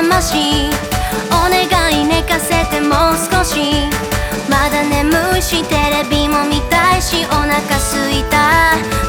魂お願い寝かせてもう少しまだ眠いしテレビも見たいしお腹すいた